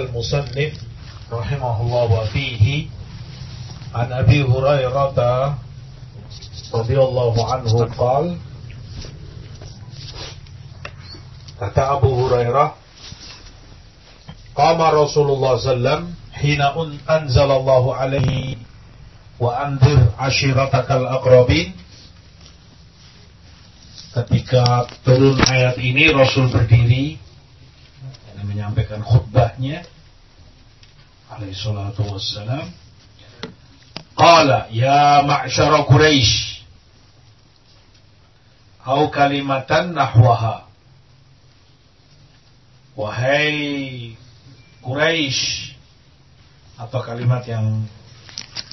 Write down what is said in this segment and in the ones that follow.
المصنف رحمه الله وفيه عن أبي هريرة رضي الله عنه قال أتى أبو هريرة قام رسول الله صلى الله عليه وسلم حين أنزل الله عليه وأنذر عشيرتك الأقربين. Ketika turun ayat ini Rasul berdiri menyampaikan khutbahnya alaihi salatu wassalam. Qala ya ma'syara quraisy au kalimatan nahwaha? Wahai Quraisy atau kalimat yang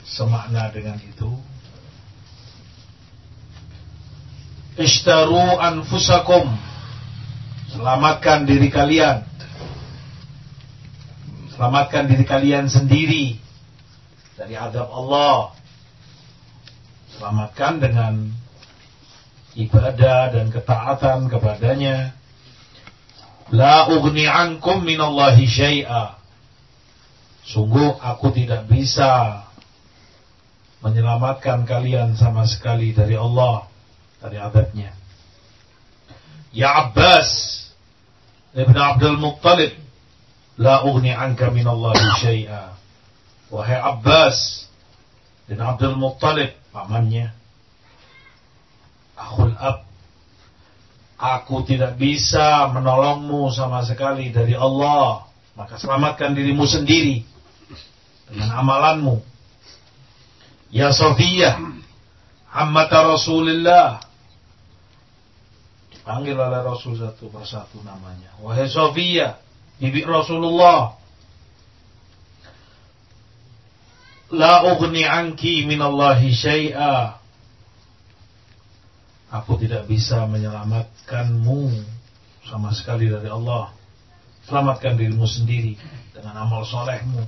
semakna dengan itu? Ishtaru anfusakum Selamatkan diri kalian Selamatkan diri kalian sendiri Dari adab Allah Selamatkan dengan Ibadah dan ketaatan kepadanya La ugni ankum minallahi syai'a. Sungguh aku tidak bisa menyelamatkan kalian sama sekali dari Allah, dari adabnya. Ya Abbas Ibn Abdul Muttalib La ugni anka minallahi syai'a Wahai Abbas Ibn Abdul Muttalib Pamannya Akhul Ab Aku tidak bisa menolongmu sama sekali dari Allah. Maka selamatkan dirimu sendiri dengan amalanmu. Ya Sofiyah, ammata Rasulullah. Dipanggil oleh Rasul satu persatu namanya. Wahai Sofiyah, bibi Rasulullah. La ugni anki minallahi syai'a Aku tidak bisa menyelamatkanmu sama sekali dari Allah. Selamatkan dirimu sendiri dengan amal solehmu.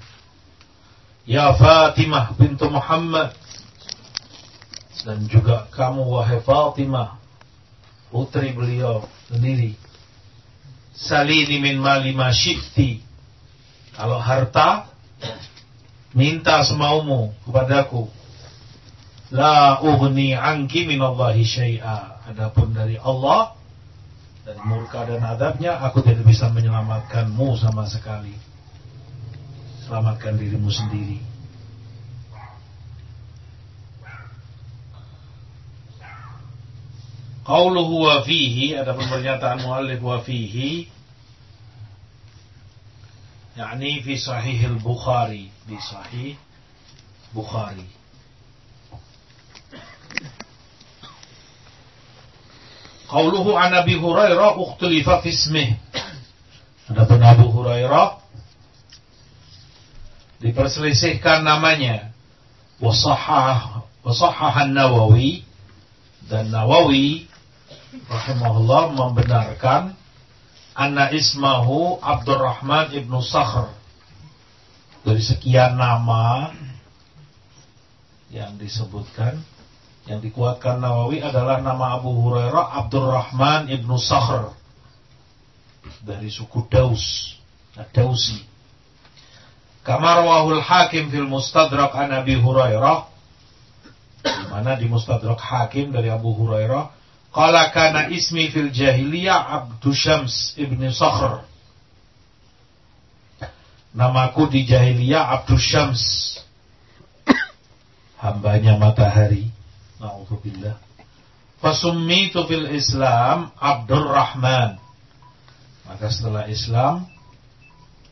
Ya Fatimah bintu Muhammad. Dan juga kamu wahai Fatimah. Putri beliau sendiri. Salini min mali ma Kalau harta, minta semaumu kepadaku La ughni anki minallahi syai'a. Adapun dari Allah dari murka dan adabnya aku tidak bisa menyelamatkanmu sama sekali. Selamatkan dirimu sendiri. Qauluhu wa fihi ada pernyataan muallif wa fihi yakni fi sahih al-Bukhari di sahih Bukhari Qauluhu an Abi Hurairah ukhtulifa fi ismih. Adapun Abu Hurairah diperselisihkan namanya. Wasahah wasahah nawawi dan Nawawi rahimahullah membenarkan anna ismahu Abdurrahman ibnu Sakhr dari sekian nama yang disebutkan yang dikuatkan Nawawi adalah nama Abu Hurairah Abdurrahman ibnu Sakhr dari suku Daus, Dausi. Kamar wahul hakim fil mustadrak an Abi Hurairah di mana di mustadrak hakim dari Abu Hurairah Qala kana ismi fil jahiliyah Abdu Syams ibnu Sakhr Namaku di jahiliyah Abdu Syams Hambanya matahari Na'udzubillah. Fasummitu fil Islam Abdurrahman. Maka setelah Islam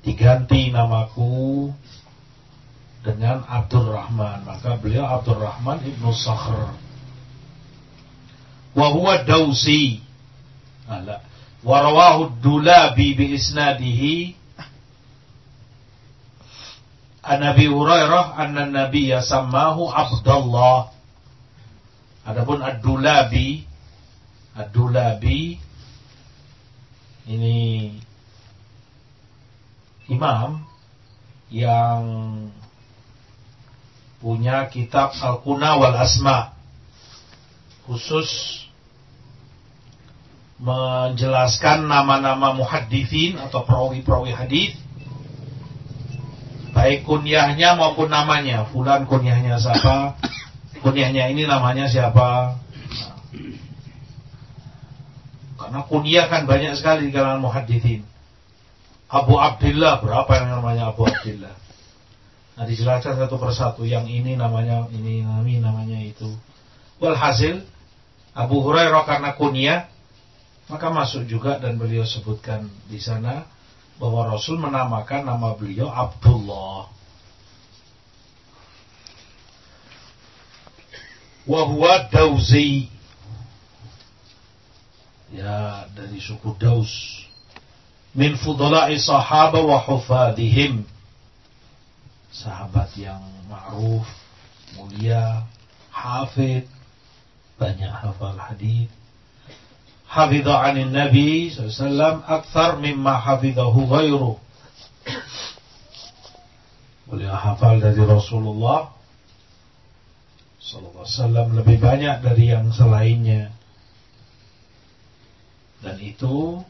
diganti namaku dengan Abdurrahman. Maka beliau Abdurrahman ibnu Sakhr. Wahuwa Dausi. Ala. Warawahu Dulabi bi isnadihi An Nabi Hurairah anna Nabiya sammahu Abdullah Adapun Ad-Dulabi Ad-Dulabi ini imam yang punya kitab Al-Kuna wal Asma khusus menjelaskan nama-nama muhaddithin atau perawi-perawi hadis baik kunyahnya maupun namanya. Fulan kunyahnya siapa? Kunyahnya ini namanya siapa? Karena kunyah kan banyak sekali di kalangan muhadithin. Abu Abdullah, berapa yang namanya Abu Abdullah? Nah dijelaskan satu persatu, yang ini namanya ini, ini namanya itu. Walhasil, Abu Hurairah karena kunyah, maka masuk juga dan beliau sebutkan di sana bahwa Rasul menamakan nama beliau Abdullah. Wahwa Dauzi. Ya dari suku Daus. Min fudala'i sahaba wa hufadihim. Sahabat yang ma'ruf mulia hafid banyak hafal hadis hafidha 'anil nabi sallallahu akthar mimma hafidhahu ghairu beliau hafal dari Rasulullah sallallahu wasallam lebih banyak dari yang selainnya dan itu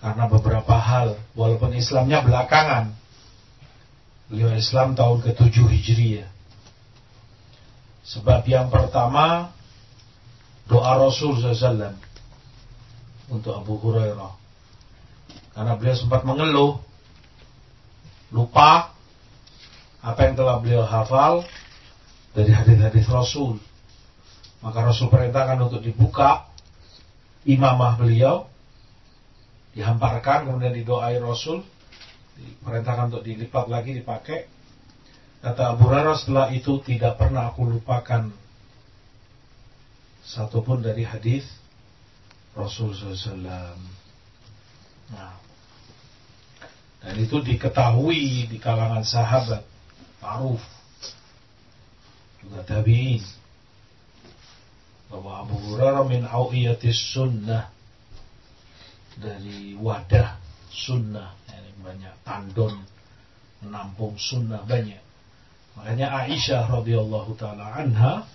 karena beberapa hal, walaupun Islamnya belakangan. Beliau Islam tahun ke-7 Hijriah. Sebab yang pertama doa Rasul SAW untuk Abu Hurairah. Karena beliau sempat mengeluh, lupa apa yang telah beliau hafal dari hadis-hadis Rasul. Maka Rasul perintahkan untuk dibuka imamah beliau dihamparkan kemudian didoai Rasul diperintahkan untuk dilipat lagi dipakai kata Abu Hurairah setelah itu tidak pernah aku lupakan satupun dari hadis Rasul SAW nah, dan itu diketahui di kalangan sahabat. Ma'ruf. Juga tabi'in. Bahwa Abu Hurairah min awiyatis sunnah. Dari wadah sunnah. Yani banyak tandon menampung sunnah banyak. Makanya Aisyah radhiyallahu taala anha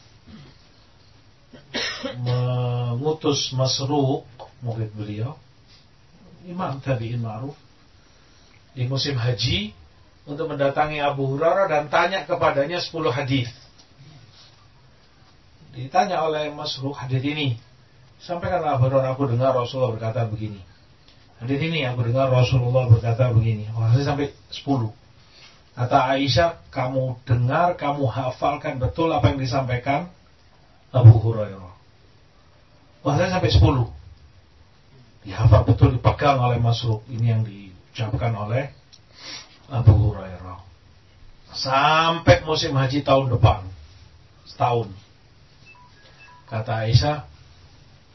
mengutus Masruq murid beliau. Imam tabi'in ma'ruf. Di musim haji untuk mendatangi Abu Hurairah dan tanya kepadanya 10 hadis. Ditanya oleh Masruh hadis ini sampaikanlah Hurairah aku dengar Rasulullah berkata begini. Hadis ini aku dengar Rasulullah berkata begini. Wahai sampai 10 kata Aisyah kamu dengar kamu hafalkan betul apa yang disampaikan Abu Hurairah. Wahai sampai 10 dihafal betul dipegang oleh Masruh ini yang diucapkan oleh Abu Hurairah. Sampai musim haji tahun depan. Setahun. Kata Aisyah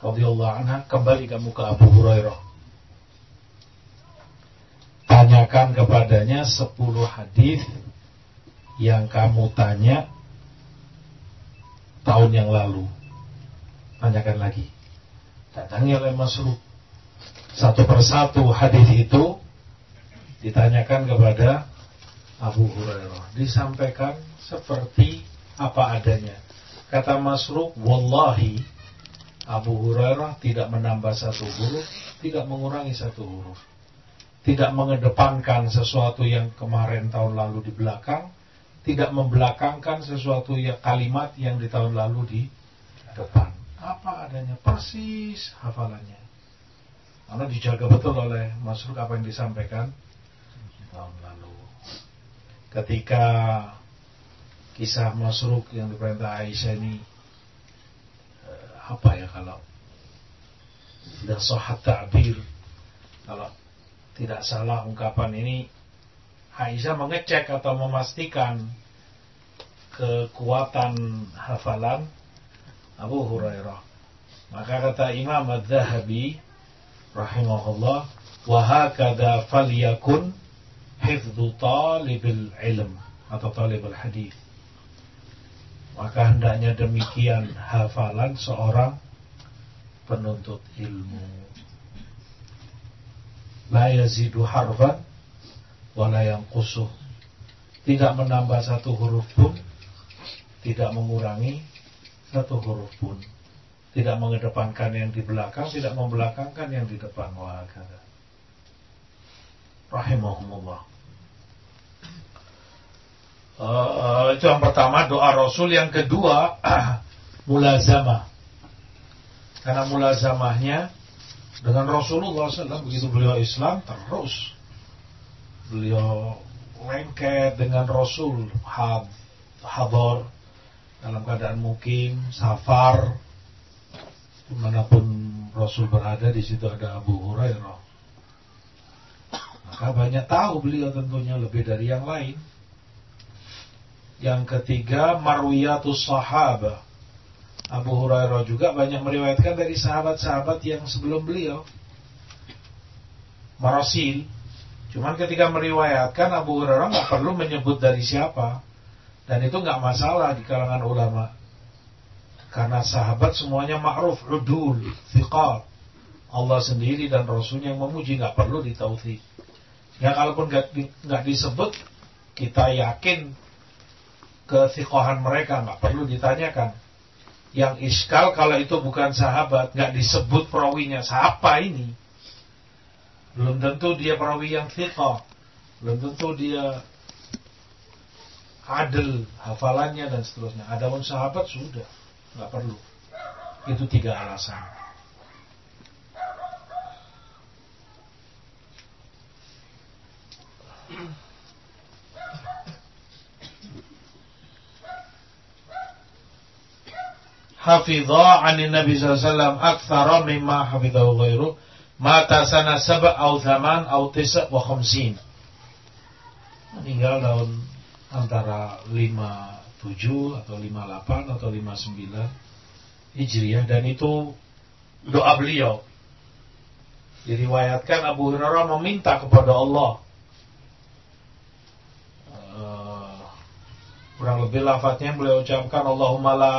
radhiyallahu anha, kembali kamu ke Abu Hurairah. Tanyakan kepadanya 10 hadis yang kamu tanya tahun yang lalu. Tanyakan lagi. Datangi oleh Masruh. Satu persatu hadis itu ditanyakan kepada Abu Hurairah. Disampaikan seperti apa adanya Kata Masruq, Wallahi Abu Hurairah tidak menambah satu huruf, tidak mengurangi satu huruf. Tidak mengedepankan sesuatu yang kemarin tahun lalu di belakang, tidak membelakangkan sesuatu yang kalimat yang di tahun lalu di depan. Apa adanya persis hafalannya. Karena dijaga betul oleh Masruq apa yang disampaikan tahun lalu. Ketika kisah Masruk yang diperintah Aisyah ini eh, apa ya kalau tidak sohat ta'bir kalau tidak salah ungkapan ini Aisyah mengecek atau memastikan kekuatan hafalan Abu Hurairah maka kata Imam Ad-Zahabi rahimahullah wa hakadha falyakun hifdhu talibil ilm atau talibul hadis maka hendaknya demikian hafalan seorang penuntut ilmu. La yazidu harfan wala yang kusuh. Tidak menambah satu huruf pun, tidak mengurangi satu huruf pun. Tidak mengedepankan yang di belakang, tidak membelakangkan yang di depan. Wahakala. Rahimahumullah. Uh, itu yang pertama doa Rasul, yang kedua mulazamah. Karena mulazamahnya dengan Rasulullah SAW begitu beliau Islam terus beliau lengket dengan Rasul had, hador dalam keadaan mukim safar. Di mana pun Rasul berada di situ ada Abu Hurairah. Maka banyak tahu beliau tentunya lebih dari yang lain. Yang ketiga marwiyatus sahabah Abu Hurairah juga banyak meriwayatkan dari sahabat-sahabat yang sebelum beliau. Marasil cuman ketika meriwayatkan Abu Hurairah nggak perlu menyebut dari siapa dan itu nggak masalah di kalangan ulama karena sahabat semuanya ma'ruf, udul, fiqar. Allah sendiri dan Rasulnya yang memuji nggak perlu ditauhid. Ya kalaupun nggak disebut, kita yakin kefiqahan mereka nggak perlu ditanyakan. Yang iskal kalau itu bukan sahabat, nggak disebut perawinya. Siapa ini? Belum tentu dia perawi yang fiqah. Belum tentu dia adil hafalannya dan seterusnya. Adapun sahabat sudah nggak perlu. Itu tiga alasan. Hafidha anin Nabi SAW akthara mimma hafidhahu ghairu mata sana saba' au thaman au tisa' wa khamsin. Meninggal tahun antara lima 57 atau 58 atau 59 Hijriah. Dan itu doa beliau. Diriwayatkan Abu Hurairah meminta kepada Allah. Uh, kurang lebih lafadznya beliau ucapkan Allahumma la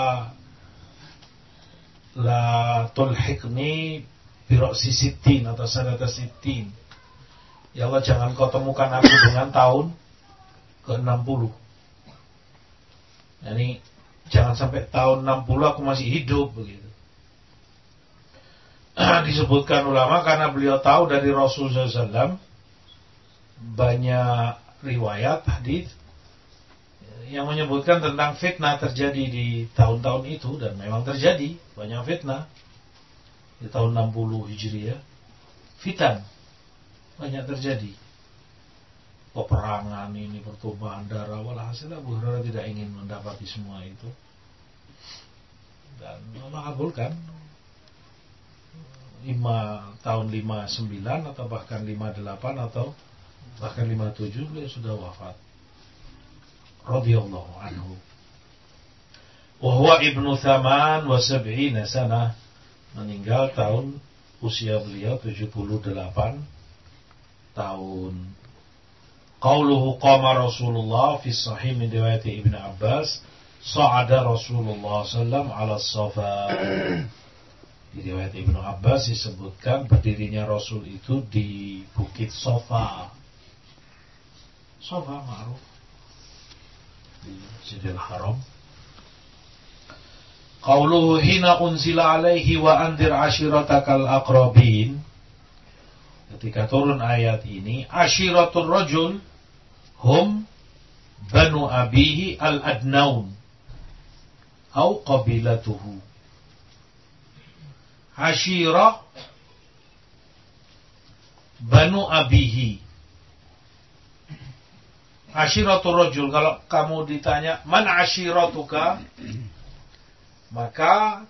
la tulhiqni biroksi sitin atau sanata sitin Ya Allah jangan kau temukan aku dengan tahun ke-60. Jadi jangan sampai tahun 60 aku masih hidup begitu. Disebutkan ulama karena beliau tahu dari Rasulullah SAW banyak riwayat hadis yang menyebutkan tentang fitnah terjadi di tahun-tahun itu dan memang terjadi banyak fitnah di tahun 60 Hijriah. Fitan banyak terjadi. Peperangan ini pertumpahan darah walhasil Abu Hurairah tidak ingin mendapati semua itu. Dan Allah kabulkan lima tahun 59 atau bahkan 58 atau bahkan 57 beliau sudah wafat. Radhiyallahu anhu. Wa huwa ibnu thaman wa sab'ina sana meninggal tahun usia beliau 78 tahun Qauluhu qama Rasulullah fi sahih min riwayat Ibn Abbas sa'ada Rasulullah sallam ala safa di riwayat Ibnu Abbas disebutkan berdirinya Rasul itu di Bukit Sofa. Sofa ma'ruf di Sidil Haram. Qauluhu hina unzila alaihi wa andir ashiratakal aqrabin. Ketika turun ayat ini ashiratul rajul hum banu abihi al-adnaun. Au qabilatuhu. Ashirah banu abihi. Ashiratul rajul kalau kamu ditanya man ashiratuka maka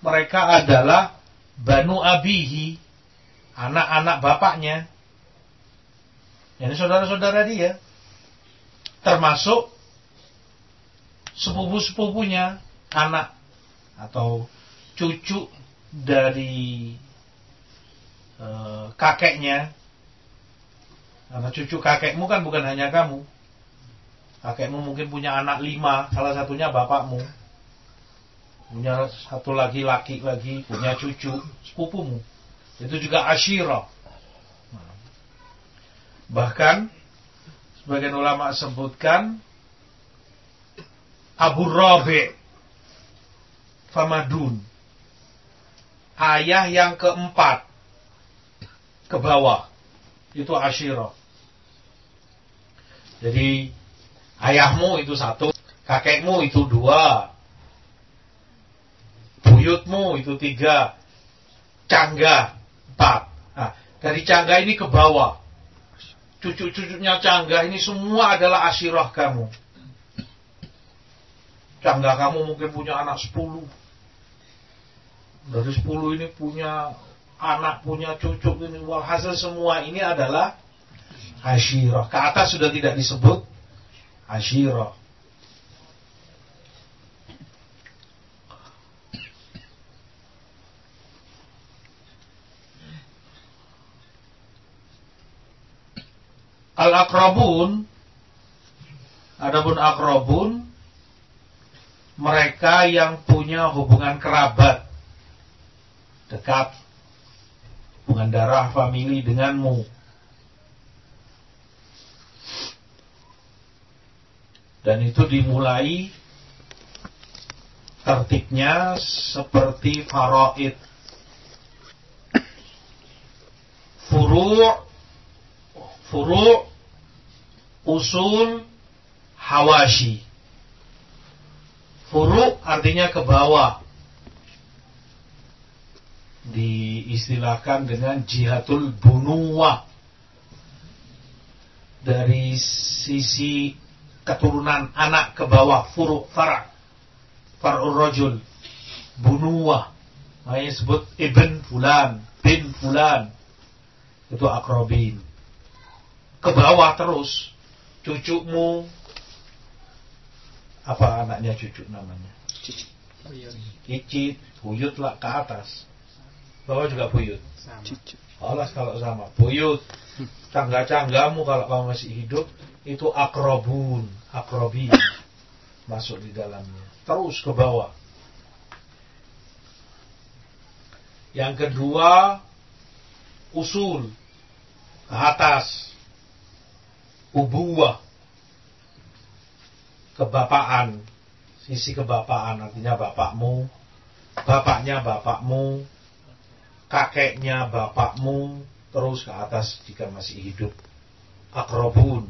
mereka adalah banu abihi anak-anak bapaknya. Ini saudara-saudara dia. Termasuk sepupu-sepupunya, anak atau cucu dari e, kakeknya. Karena cucu kakekmu kan bukan hanya kamu. Kakekmu mungkin punya anak lima, salah satunya bapakmu. Punya satu lagi laki lagi, punya cucu, sepupumu. Itu juga asyirah. Bahkan sebagian ulama sebutkan Abu Rabi Famadun ayah yang keempat ke bawah itu asyirah. Jadi Ayahmu itu satu, kakekmu itu dua, buyutmu itu tiga, cangga empat. Nah, dari cangga ini ke bawah, cucu-cucunya cangga ini semua adalah asyirah kamu. Cangga kamu mungkin punya anak sepuluh. Dari sepuluh ini punya anak, punya cucu ini. Walhasil semua ini adalah asyirah. Ke atas sudah tidak disebut asyirah. Al-akrabun Adapun akrabun mereka yang punya hubungan kerabat. Dekat. Hubungan darah famili denganmu. Dan itu dimulai tertibnya seperti faraid. Furu' furu' usul hawashi. Furu artinya ke bawah. Diistilahkan dengan jihatul bunuwa. Dari sisi keturunan anak ke bawah. Furu, fara. Far'ur rajul. Bunuwa. Makanya disebut ibn fulan. Bin fulan. Itu akrobin. Ke bawah terus cucumu. Apa anaknya cucu namanya? Cicit. Cicit buyut lah ke atas. Bawah juga buyut. Alas kalau sama. Buyut. Cangga-canggamu kalau kamu masih hidup itu akrobun akrobi masuk di dalamnya. Terus ke bawah. Yang kedua usul. Ke atas. Ubuwah kebapaan. Sisi kebapaan artinya bapakmu bapaknya bapakmu kakeknya bapakmu terus ke atas jika masih hidup. Akrobun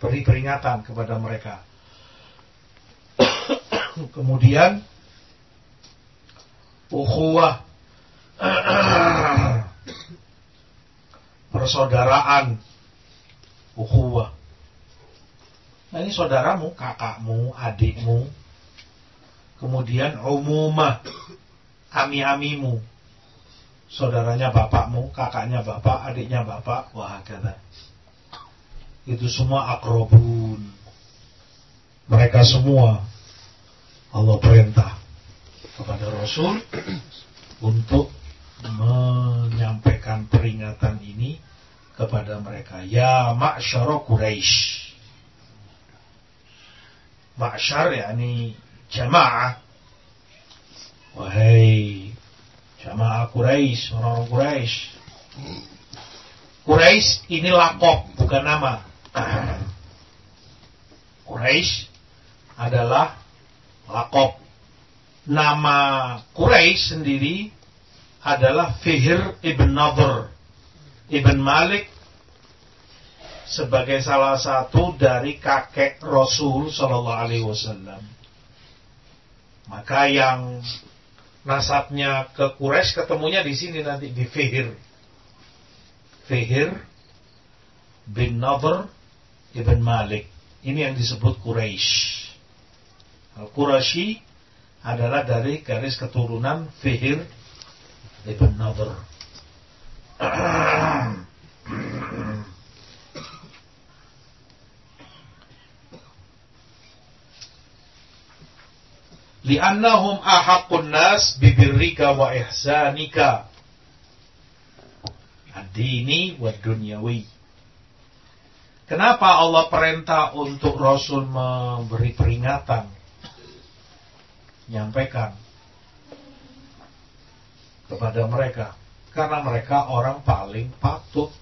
beri peringatan kepada mereka. Kemudian ukhuwah. Persaudaraan. Ukhuwah nah ini saudaramu kakakmu adikmu kemudian umumah ami-amimu saudaranya bapakmu kakaknya bapak adiknya bapak wah kata itu semua akrobun mereka semua Allah perintah kepada Rasul untuk menyampaikan peringatan ini kepada mereka. Ya ma'syara Quraisy. Ma'syar yakni jamaah. Wahai jamaah Quraisy, orang-orang Quraisy. Quraisy ini lakop, bukan nama. Quraisy adalah lakop. Nama Quraisy sendiri adalah Fihir ibn Nadhr ibn Malik sebagai salah satu dari kakek Rasul Shallallahu Alaihi Wasallam. Maka yang nasabnya ke Quraisy ketemunya di sini nanti di Fihir. Fihir bin Nadhr ibn Malik. Ini yang disebut Quraisy. Al-Quraisy adalah dari garis keturunan Fihir ibn Nadhr. Li'annahum ahaqqun nas bibirrika wa wa dunyawi. Kenapa Allah perintah untuk Rasul memberi peringatan? Nyampaikan kepada mereka karena mereka orang paling patut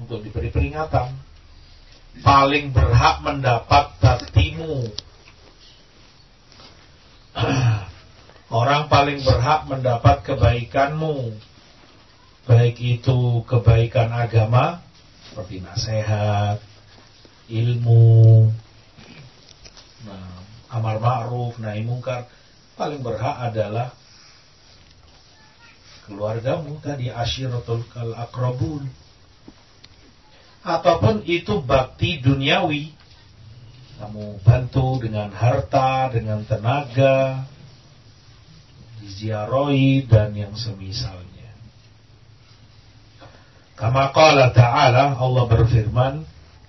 untuk diberi peringatan paling berhak mendapat baktimu orang paling berhak mendapat kebaikanmu baik itu kebaikan agama seperti nasihat, ilmu, nah, amar ma'ruf, nahi mungkar, paling berhak adalah keluargamu tadi asyiratul kal akrabun. Ataupun itu bakti duniawi. Kamu bantu dengan harta, dengan tenaga, diziarahi dan yang semisalnya. Kama qala ta'ala Allah berfirman,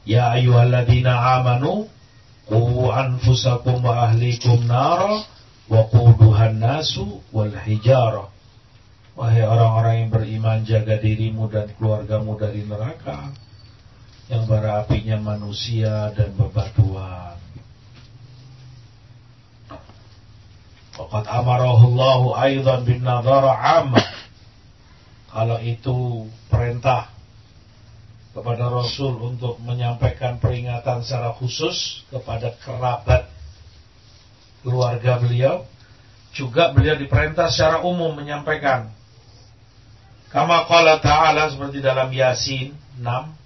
Ya ayyuhalladzina amanu qu anfusakum wa ahlikum nara wa quduhan nasu wal hijarah. Wahai orang-orang yang beriman jaga dirimu dan keluargamu dari neraka yang bara apinya manusia dan bebatuan. Waqad amarahu Allah aidan bin nadhara amma. Kalau itu perintah kepada Rasul untuk menyampaikan peringatan secara khusus kepada kerabat keluarga beliau, juga beliau diperintah secara umum menyampaikan. Kama qala ta'ala seperti dalam Yasin 6,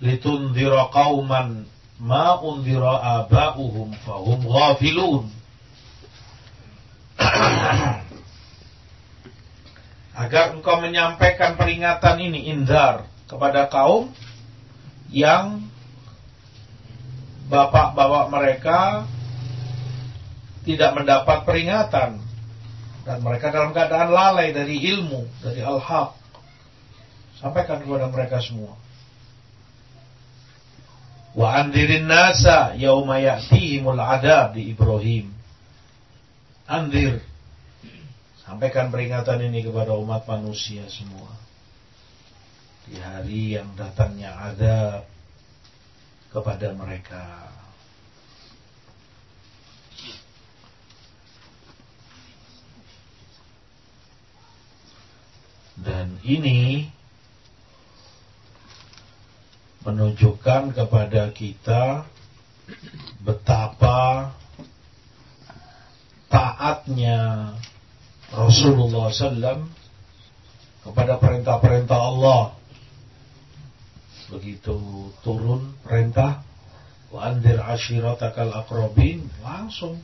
litundhira qauman ma undhira aba'uhum fahum ghafilun agar engkau menyampaikan peringatan ini indar kepada kaum yang bapak-bapak mereka tidak mendapat peringatan. Dan mereka dalam keadaan lalai dari ilmu dari al-haq. Sampaikan kepada mereka semua wa andirin nasa yauma ya'tihimul adab di Ibrahim Andir. Sampaikan peringatan ini kepada umat manusia semua. Di hari yang datangnya ada kepada mereka. Dan ini menunjukkan kepada kita betapa taatnya Rasulullah SAW kepada perintah-perintah Allah. Begitu turun perintah wa andir ashiratakal akrobin langsung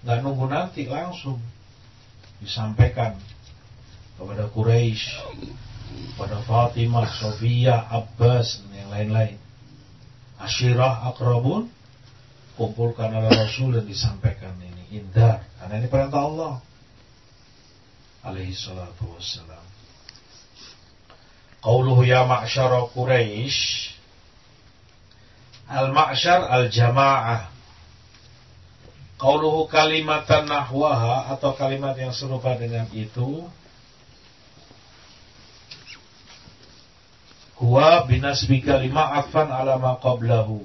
nggak nunggu nanti langsung disampaikan kepada Quraisy, kepada Fatimah, Sofia, Abbas dan yang lain-lain. Ashirah akrobun kumpulkan oleh Rasul dan disampaikan ini. Indar. Karena ini perintah Allah. Alaihi salatu wassalam. Qauluhu ya ma'syara Quraisy Al-ma'syar al-jama'ah. Qauluhu kalimatan nahwaha atau kalimat yang serupa dengan itu Huwa binasbi kalimah afan ala ma qablahu.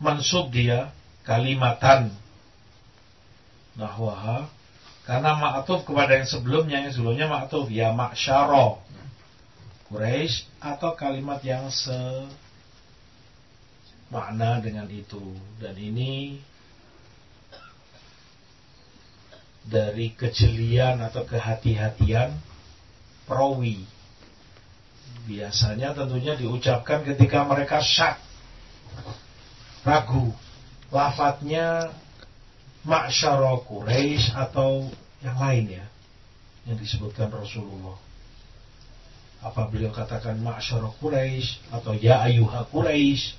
Mansub dia kalimatan. Nahwaha karena ma'tuf kepada yang sebelumnya yang sebelumnya ma'tuf ya ma'syara. Quraisy atau kalimat yang se makna dengan itu. Dan ini dari kejelian atau kehati-hatian perawi biasanya tentunya diucapkan ketika mereka syak ragu lafadznya Ma'syara Quraisy atau yang lain ya yang disebutkan Rasulullah. Apa beliau katakan Ma'syara Quraisy atau ya ayuha Quraisy?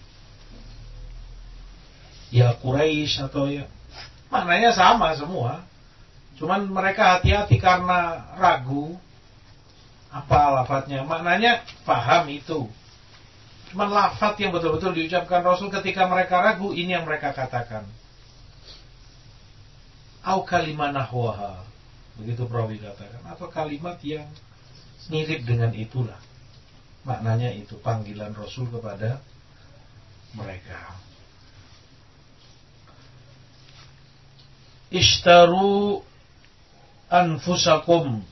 Ya Quraisy atau ya maknanya sama semua. Cuman mereka hati-hati karena ragu apa lafadznya. Maknanya paham itu. Cuma lafat yang betul-betul diucapkan Rasul ketika mereka ragu, ini yang mereka katakan. Au kalimat nahwaha. Begitu perawi katakan. Atau kalimat yang mirip dengan itulah. Maknanya itu panggilan Rasul kepada mereka. Ishtaru anfusakum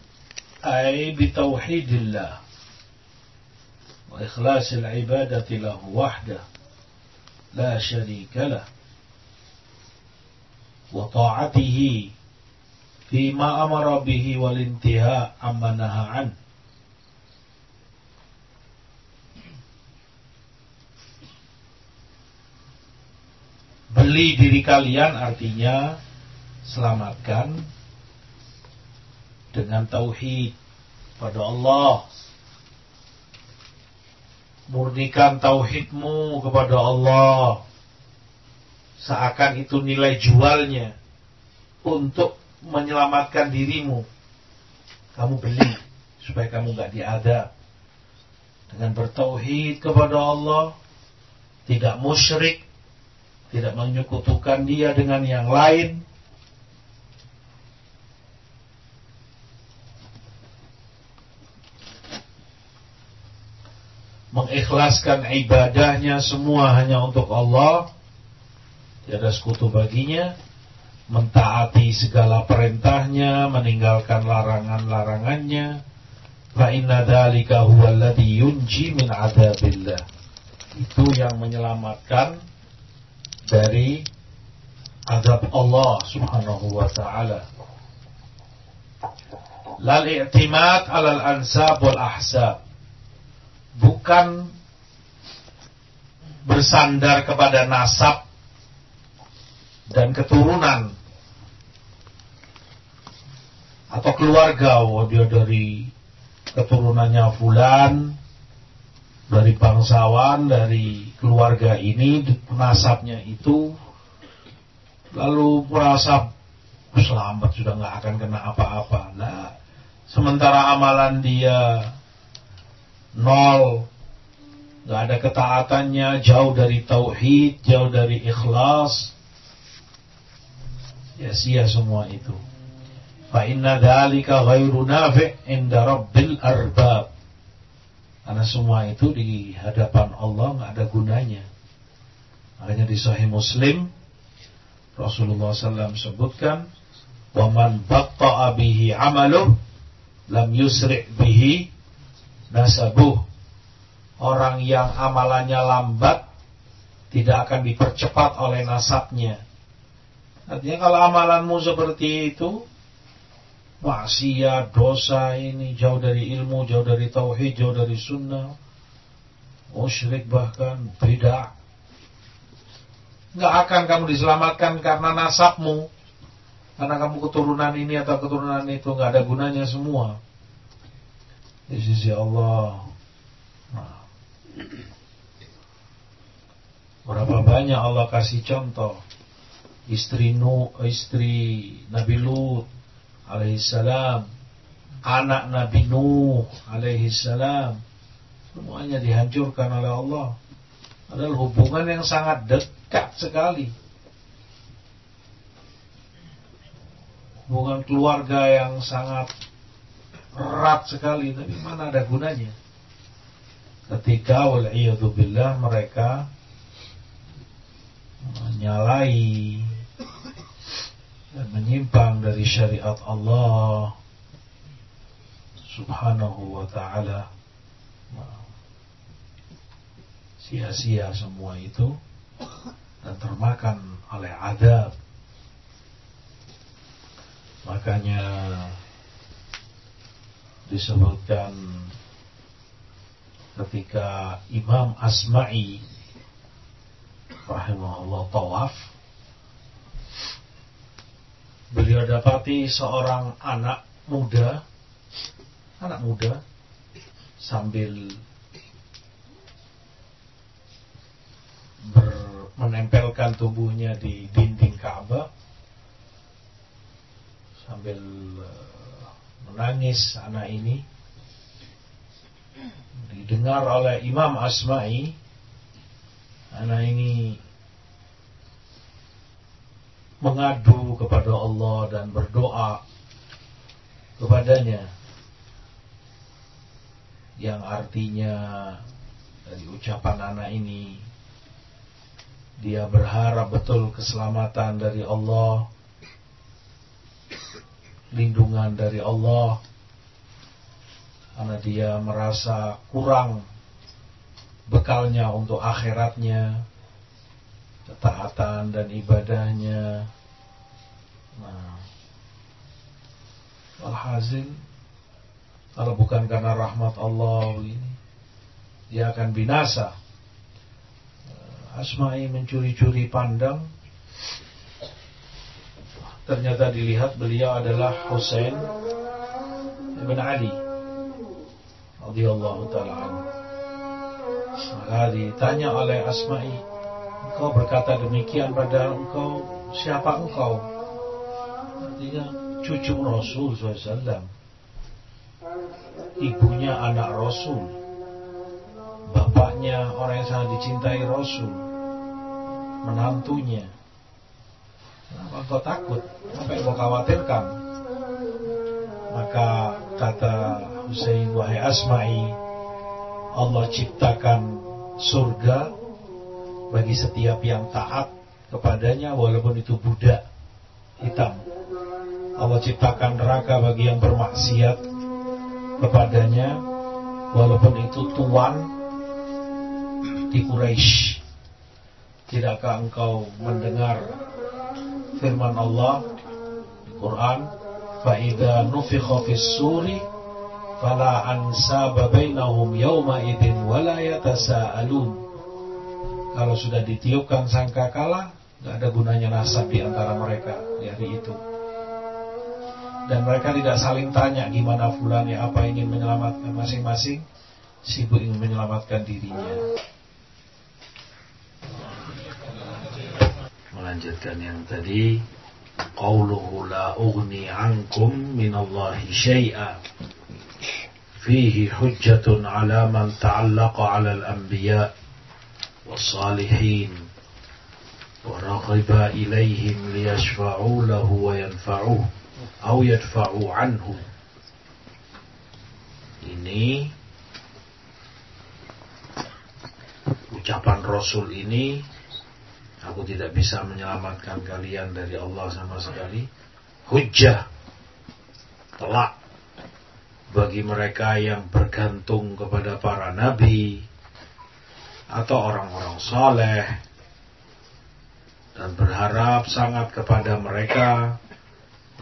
أي بتوحيد الله وإخلاص العبادة له وحده لا شريك له وطاعته فيما أمر به والانتهاء عما نهى عنه beli diri kalian artinya selamatkan dengan tauhid pada Allah. Murnikan tauhidmu kepada Allah. Seakan itu nilai jualnya untuk menyelamatkan dirimu. Kamu beli supaya kamu nggak diadab. Dengan bertauhid kepada Allah tidak musyrik tidak menyekutukan dia dengan yang lain mengikhlaskan ibadahnya semua hanya untuk Allah. Tiada sekutu baginya. Mentaati segala perintahnya meninggalkan larangan-larangannya. Fa inna dzalika huwa alladhi yunji min adzabillah. Itu yang menyelamatkan dari azab Allah Subhanahu wa taala. Lal i'timad 'alal ansab wal ahsab bukan bersandar kepada nasab dan keturunan atau keluarga. Oh dia dari keturunannya fulan dari bangsawan dari keluarga ini nasabnya itu lalu merasa selamat sudah nggak akan kena apa-apa. Nah sementara amalan dia nol nggak ada ketaatannya jauh dari tauhid jauh dari ikhlas. Ya sia semua itu. Fa inna dzalika ghairu nafi' inda rabbil arbab. Karena semua itu di hadapan Allah nggak ada gunanya. Makanya di sahih muslim Rasulullah SAW sebutkan waman batta'a bihi amaluh lam yusri' bihi nasabuh orang yang amalannya lambat tidak akan dipercepat oleh nasabnya artinya kalau amalanmu seperti itu maksiat, dosa ini jauh dari ilmu, jauh dari tauhid, jauh dari sunnah, musyrik bahkan beda. Nggak akan kamu diselamatkan karena nasabmu, karena kamu keturunan ini atau keturunan itu nggak ada gunanya semua di sisi Allah. Berapa banyak Allah kasih contoh? Istri Nu, istri Nabi Lut alaihissalam, anak Nabi Nuh alaihissalam, semuanya dihancurkan oleh Allah. Adalah hubungan yang sangat dekat sekali. Hubungan keluarga yang sangat erat sekali. Tapi mana ada gunanya ketika billah mereka menyalahi dan menyimpang dari syariat Allah subhanahu wa ta'ala. Sia-sia semua itu dan termakan oleh adab. Makanya disebutkan ketika Imam Asma'i rahimahullah tawaf beliau dapati seorang anak muda anak muda sambil menempelkan tubuhnya di dinding Ka'bah sambil menangis anak ini didengar oleh Imam Asma'i. Anak ini mengadu kepada Allah dan berdoa kepadanya. Yang artinya dari ucapan anak ini dia berharap betul keselamatan dari Allah lindungan dari Allah karena dia merasa kurang bekalnya untuk akhiratnya ketaatan dan ibadahnya. Nah alhasil kalau bukan karena rahmat Allah ini dia akan binasa. Asma'i mencuri-curi pandang. Ternyata dilihat beliau adalah Husain bin Ali radhiyallahu taala Maka ditanya oleh Asma'i, engkau berkata demikian pada engkau siapa engkau? Artinya cucu Rasul SAW. Ibunya anak Rasul. Bapaknya orang yang sangat dicintai Rasul. Menantunya. Kenapa engkau takut? Apa yang kau khawatirkan? Maka kata Usai wahai Asma'i Allah ciptakan surga bagi setiap yang taat kepadanya walaupun itu budak hitam. Allah ciptakan neraka bagi yang bermaksiat kepadanya walaupun itu tuan di Quraisy. Tidakkah engkau mendengar firman Allah di Quran? Fa'idha suri فَلَا أَنْسَابَ بَيْنَهُمْ يَوْمَئِذٍ وَلَا يَتَسَاءَلُونَ Kalau sudah ditiupkan sangkakala, nggak ada gunanya nasab di antara mereka di hari itu. Dan mereka tidak saling tanya gimana fulan ya apa ingin menyelamatkan masing-masing, sibuk ingin menyelamatkan dirinya. Melanjutkan yang tadi قوله لا أغني عنكم من الله شيئا فيه حجة على من تعلق على الأنبياء والصالحين ورغب إليهم ليشفعوا له وينفعوه أو يدفعوا عنه ini ucapan Rasul ini Aku tidak bisa menyelamatkan kalian dari Allah sama sekali. Hujjah. Telak. Bagi mereka yang bergantung kepada para nabi. Atau orang-orang soleh. Dan berharap sangat kepada mereka.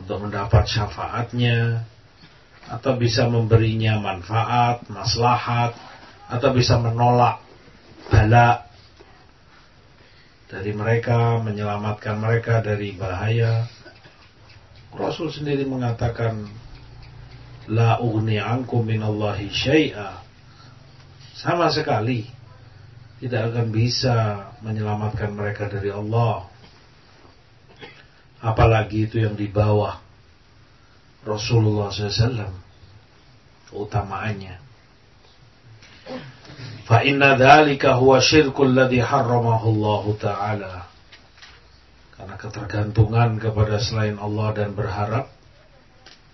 Untuk mendapat syafaatnya. Atau bisa memberinya manfaat, maslahat. Atau bisa menolak balak dari mereka, menyelamatkan mereka dari bahaya. Rasul sendiri mengatakan, La ugni ankum minallahi syai'a. Sama sekali tidak akan bisa menyelamatkan mereka dari Allah. Apalagi itu yang di bawah Rasulullah SAW. Utamaannya. Fa inna dzalika huwa syirkul ladzi harramahu Allah taala. Karena ketergantungan kepada selain Allah dan berharap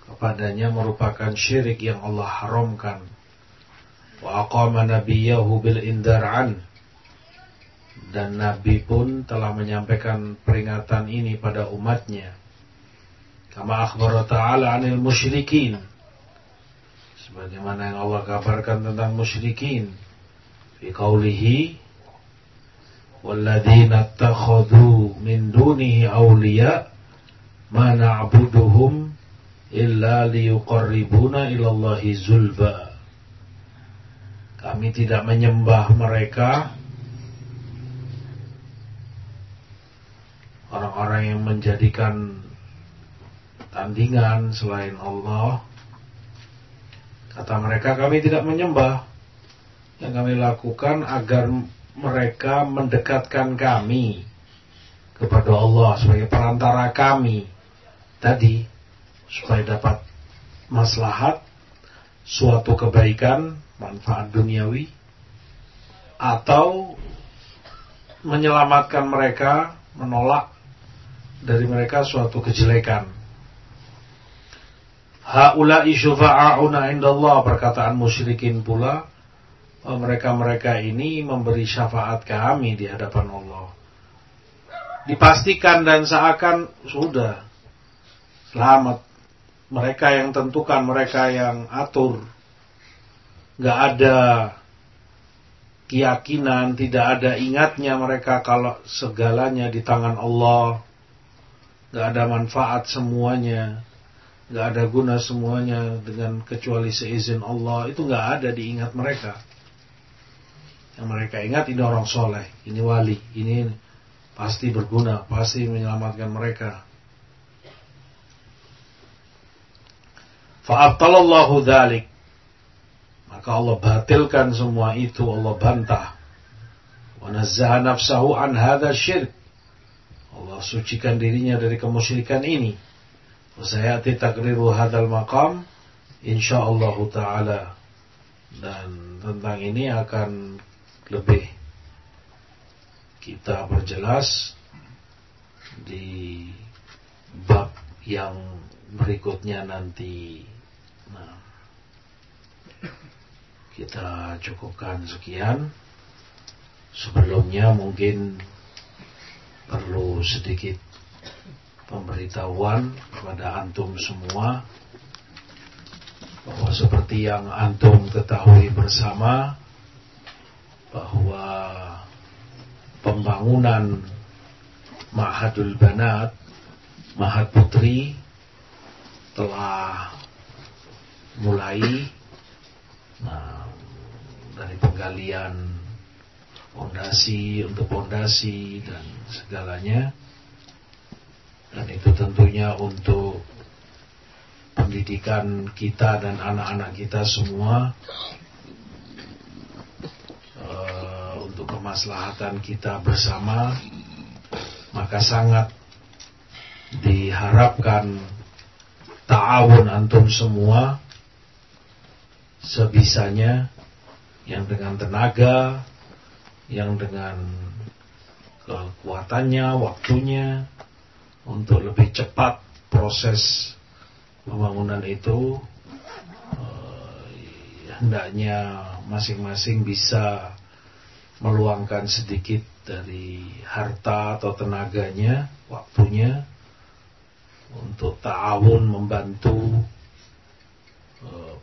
kepadanya merupakan syirik yang Allah haramkan. Wa aqama nabiyahu bil indar'an dan Nabi pun telah menyampaikan peringatan ini pada umatnya. Kama akhbar ta'ala anil musyrikin. Sebagaimana yang Allah kabarkan tentang musyrikin fi qawlihi walladzina attakhadhu min dunihi awliya ma na'buduhum illa liyuqarribuna ilallahi zulba. Kami tidak menyembah mereka. Orang-orang yang menjadikan tandingan selain Allah. Kata mereka kami tidak menyembah. Yang kami lakukan agar mereka mendekatkan kami kepada Allah sebagai perantara kami tadi supaya dapat maslahat suatu kebaikan manfaat duniawi atau menyelamatkan mereka menolak dari mereka suatu kejelekan haula'i syufa'auna indallah perkataan musyrikin pula mereka-mereka ini memberi syafaat kami di hadapan Allah. Dipastikan dan seakan sudah selamat. Mereka yang tentukan, mereka yang atur. Gak ada keyakinan, tidak ada ingatnya mereka kalau segalanya di tangan Allah. Gak ada manfaat semuanya. Gak ada guna semuanya dengan kecuali seizin Allah. Itu gak ada diingat mereka yang mereka ingat ini orang soleh, ini wali, ini pasti berguna, pasti menyelamatkan mereka. Fa'abtalallahu dhalik. Maka Allah batilkan semua itu, Allah bantah. Wa nazzaha nafsahu an hadha syirk. Allah sucikan dirinya dari kemusyrikan ini. Wasayati takriru hadal maqam insyaallah taala. Dan tentang ini akan lebih kita perjelas di bab yang berikutnya nanti Nah, kita cukupkan sekian. Sebelumnya mungkin perlu sedikit pemberitahuan kepada antum semua bahwa seperti yang antum ketahui bersama bahwa pembangunan Ma'hadul Banat Mahat Putri telah mulai nah, dari penggalian pondasi untuk pondasi dan segalanya. Dan itu tentunya untuk pendidikan kita dan anak-anak kita semua. Uh, untuk kemaslahatan kita bersama. Maka sangat diharapkan ta'awun antum semua sebisanya yang dengan tenaga, yang dengan kekuatannya, waktunya untuk lebih cepat proses pembangunan itu eh, hendaknya masing-masing bisa meluangkan sedikit dari harta atau tenaganya, waktunya untuk ta'awun membantu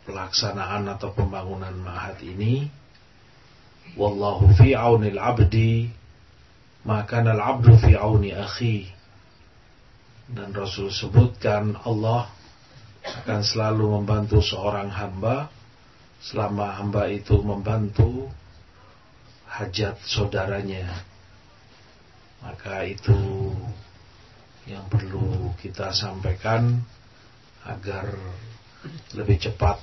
pelaksanaan atau pembangunan ma'had ini wallahu fi aunil abdi maka al abdu fi auni akhi. Dan Rasul sebutkan Allah akan selalu membantu seorang hamba selama hamba itu membantu hajat saudaranya. Maka itu yang perlu kita sampaikan agar lebih cepat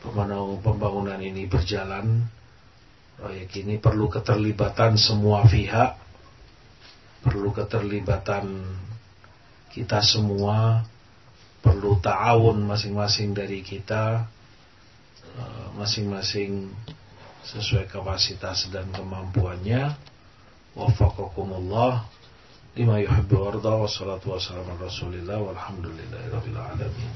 pembangunan ini berjalan. Proyek ini perlu keterlibatan semua pihak, perlu keterlibatan kita semua, perlu ta'awun masing-masing dari kita, eh, masing-masing sesuai kapasitas dan kemampuannya. Wafakakumullah lima yuhibbu warda wa salatu wa rasulillah walhamdulillahi rabbil alamin.